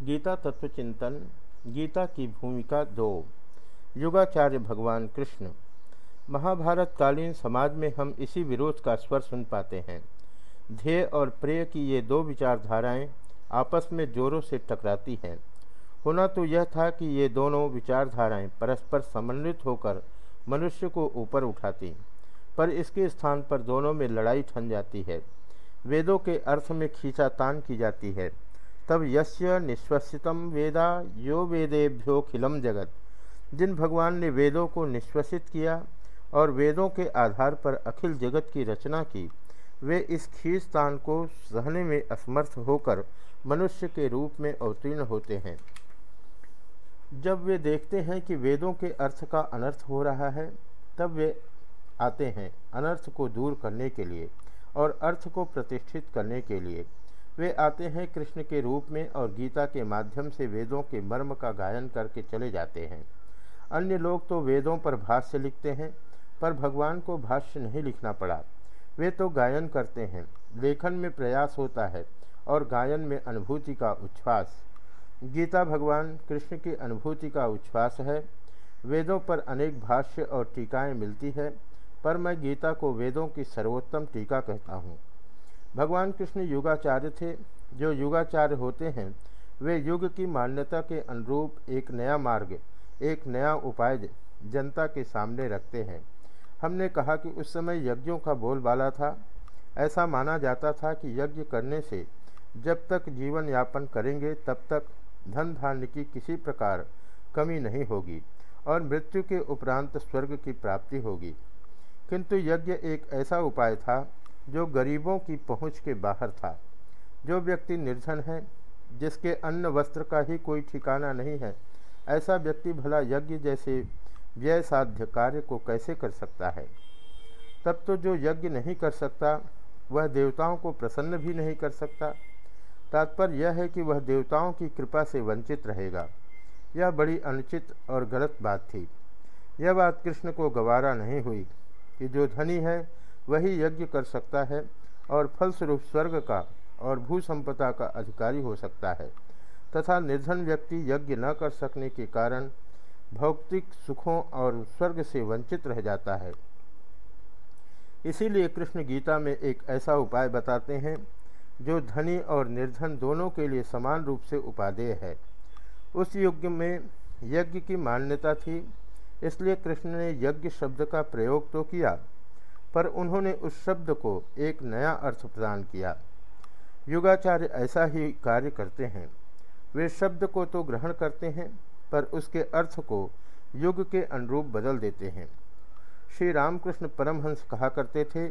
गीता तत्व चिंतन, गीता की भूमिका दो। युगाचार्य भगवान कृष्ण महाभारत कालीन समाज में हम इसी विरोध का स्वर सुन पाते हैं। ध्येय और प्रेय की ये दो विचारधाराएँ आपस में जोरों से टकराती हैं। होना तो यह था कि ये दोनों विचारधाराएँ परस्पर समन्वित होकर मनुष्य को ऊपर उठाती, पर इसके स्थान पर दोनों में लड़ाई ठन जाती है। वेदों के अर्थ में खींचातान की जाती है। तब यस्य निश्वसितम वेदा यो वेदेभ्योखिलम जगत। जिन भगवान ने वेदों को निश्वसित किया और वेदों के आधार पर अखिल जगत की रचना की, वे इस खींचतान को सहने में असमर्थ होकर मनुष्य के रूप में अवतीर्ण होते हैं। जब वे देखते हैं कि वेदों के अर्थ का अनर्थ हो रहा है, तब वे आते हैं अनर्थ को दूर करने के लिए और अर्थ को प्रतिष्ठित करने के लिए। वे आते हैं कृष्ण के रूप में और गीता के माध्यम से वेदों के मर्म का गायन करके चले जाते हैं। अन्य लोग तो वेदों पर भाष्य लिखते हैं, पर भगवान को भाष्य नहीं लिखना पड़ा। वे तो गायन करते हैं, लेखन में प्रयास होता है और गायन में अनुभूति का उच्छ्वास। गीता भगवान कृष्ण की अनुभूति का उच्छ्वास है। वेदों पर अनेक भाष्य और टीकाएँ मिलती है, पर मैं गीता को वेदों की सर्वोत्तम टीका कहता हूँ। भगवान कृष्ण युगाचार्य थे। जो युगाचार्य होते हैं, वे युग की मान्यता के अनुरूप एक नया मार्ग, एक नया उपाय जनता के सामने रखते हैं। हमने कहा कि उस समय यज्ञों का बोलबाला था। ऐसा माना जाता था कि यज्ञ करने से जब तक जीवन यापन करेंगे, तब तक धन धान्य की किसी प्रकार कमी नहीं होगी और मृत्यु के उपरांत स्वर्ग की प्राप्ति होगी। किंतु यज्ञ एक ऐसा उपाय था जो गरीबों की पहुँच के बाहर था, जो व्यक्ति निर्धन है, जिसके अन्न वस्त्र का ही कोई ठिकाना नहीं है, ऐसा व्यक्ति भला यज्ञ जैसे व्यय साध्य कार्य को कैसे कर सकता है? तब तो जो यज्ञ नहीं कर सकता, वह देवताओं को प्रसन्न भी नहीं कर सकता। तात्पर्य यह है कि वह देवताओं की कृपा से वंचित रहेगा। यह बड़ी अनुचित और गलत बात थी। यह बात कृष्ण को गवारा नहीं हुई कि जो धनी है वही यज्ञ कर सकता है और फलस्वरूप स्वर्ग का और भू संपदा का अधिकारी हो सकता है। तथा निर्धन व्यक्ति यज्ञ न कर सकने के कारण भौतिक सुखों और स्वर्ग से वंचित रह जाता है। इसीलिए कृष्ण गीता में एक ऐसा उपाय बताते हैं, जो धनी और निर्धन दोनों के लिए समान रूप से उपादेय है। उस युग में यज्ञ की मान्यता थी, इसलिए कृष्ण ने यज्ञ शब्द का प्रयोग तो किया पर उन्होंने उस शब्द को एक नया अर्थ प्रदान किया। युगाचार्य ऐसा ही कार्य करते हैं। वे शब्द को तो ग्रहण करते हैं, पर उसके अर्थ को युग के अनुरूप बदल देते हैं। श्री रामकृष्ण परमहंस कहा करते थे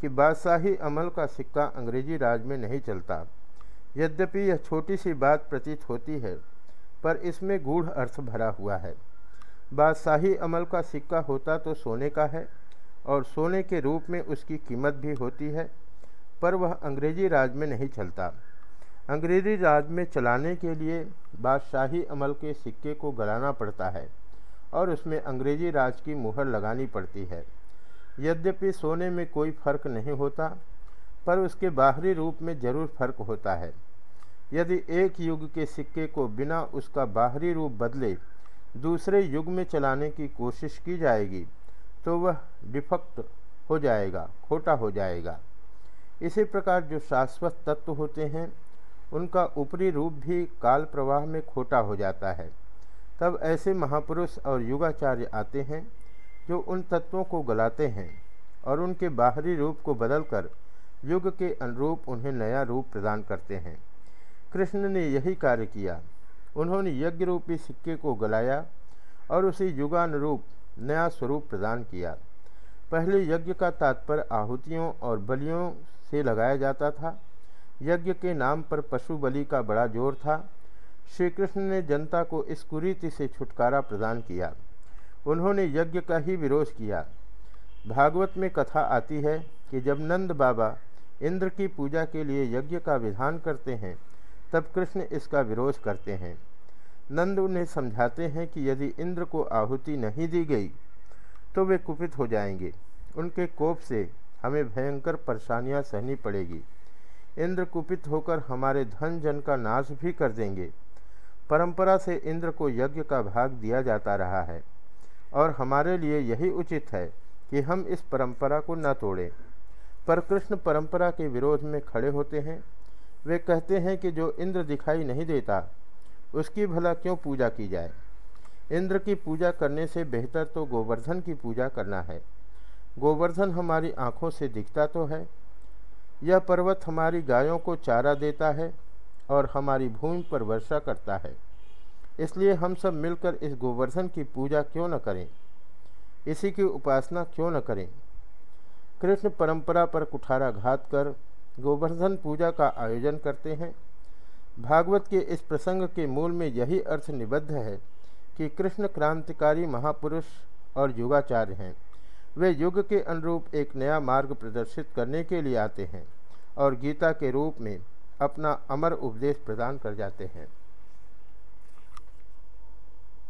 कि बादशाही अमल का सिक्का अंग्रेज़ी राज में नहीं चलता। यद्यपि यह छोटी सी बात प्रतीत होती है, पर इसमें गूढ़ अर्थ भरा हुआ है। बादशाही अमल का सिक्का होता तो सोने का है और सोने के रूप में उसकी कीमत भी होती है, पर वह अंग्रेज़ी राज में नहीं चलता। अंग्रेज़ी राज में चलाने के लिए बादशाही अमल के सिक्के को गलाना पड़ता है और उसमें अंग्रेज़ी राज की मुहर लगानी पड़ती है। यद्यपि सोने में कोई फ़र्क नहीं होता, पर उसके बाहरी रूप में ज़रूर फ़र्क होता है। यदि एक युग के सिक्के को बिना उसका बाहरी रूप बदले दूसरे युग में चलाने की कोशिश की जाएगी तो वह डिफक्ट हो जाएगा, खोटा हो जाएगा। इसी प्रकार जो शाश्वत तत्व होते हैं, उनका ऊपरी रूप भी काल प्रवाह में खोटा हो जाता है। तब ऐसे महापुरुष और युगाचार्य आते हैं, जो उन तत्वों को गलाते हैं और उनके बाहरी रूप को बदलकर युग के अनुरूप उन्हें नया रूप प्रदान करते हैं। कृष्ण ने यही कार्य किया। उन्होंने यज्ञ रूपी सिक्के को गलाया और उसे युगानुरूप नया स्वरूप प्रदान किया। पहले यज्ञ का तात्पर्य आहुतियों और बलियों से लगाया जाता था। यज्ञ के नाम पर पशु बलि का बड़ा ज़ोर था। श्री कृष्ण ने जनता को इस कुरीति से छुटकारा प्रदान किया। उन्होंने यज्ञ का ही विरोध किया। भागवत में कथा आती है कि जब नंद बाबा इंद्र की पूजा के लिए यज्ञ का विधान करते हैं, तब कृष्ण इसका विरोध करते हैं। नंद उन्हें समझाते हैं कि यदि इंद्र को आहुति नहीं दी गई तो वे कुपित हो जाएँगे। उनके कोप से हमें भयंकर परेशानियाँ सहनी पड़ेगी। इंद्र कुपित होकर हमारे धन जन का नाश भी कर देंगे। परंपरा से इंद्र को यज्ञ का भाग दिया जाता रहा है, और हमारे लिए यही उचित है कि हम इस परंपरा को न तोड़ें। पर कृष्ण परंपरा के विरोध में खड़े होते हैं। वे कहते हैं कि जो इंद्र दिखाई नहीं देता उसकी भला क्यों पूजा की जाए? इंद्र की पूजा करने से बेहतर तो गोवर्धन की पूजा करना है। गोवर्धन हमारी आँखों से दिखता तो है। यह पर्वत हमारी गायों को चारा देता है और हमारी भूमि पर वर्षा करता है। इसलिए हम सब मिलकर इस गोवर्धन की पूजा क्यों न करें? इसी की उपासना क्यों न करें? कृष्ण परंपरा पर कुठारा घात कर गोवर्धन पूजा का आयोजन करते हैं। भागवत के इस प्रसंग के मूल में यही अर्थ निबद्ध है कि कृष्ण क्रांतिकारी महापुरुष और युगाचार्य हैं। वे युग के अनुरूप एक नया मार्ग प्रदर्शित करने के लिए आते हैं और गीता के रूप में अपना अमर उपदेश प्रदान कर जाते हैं।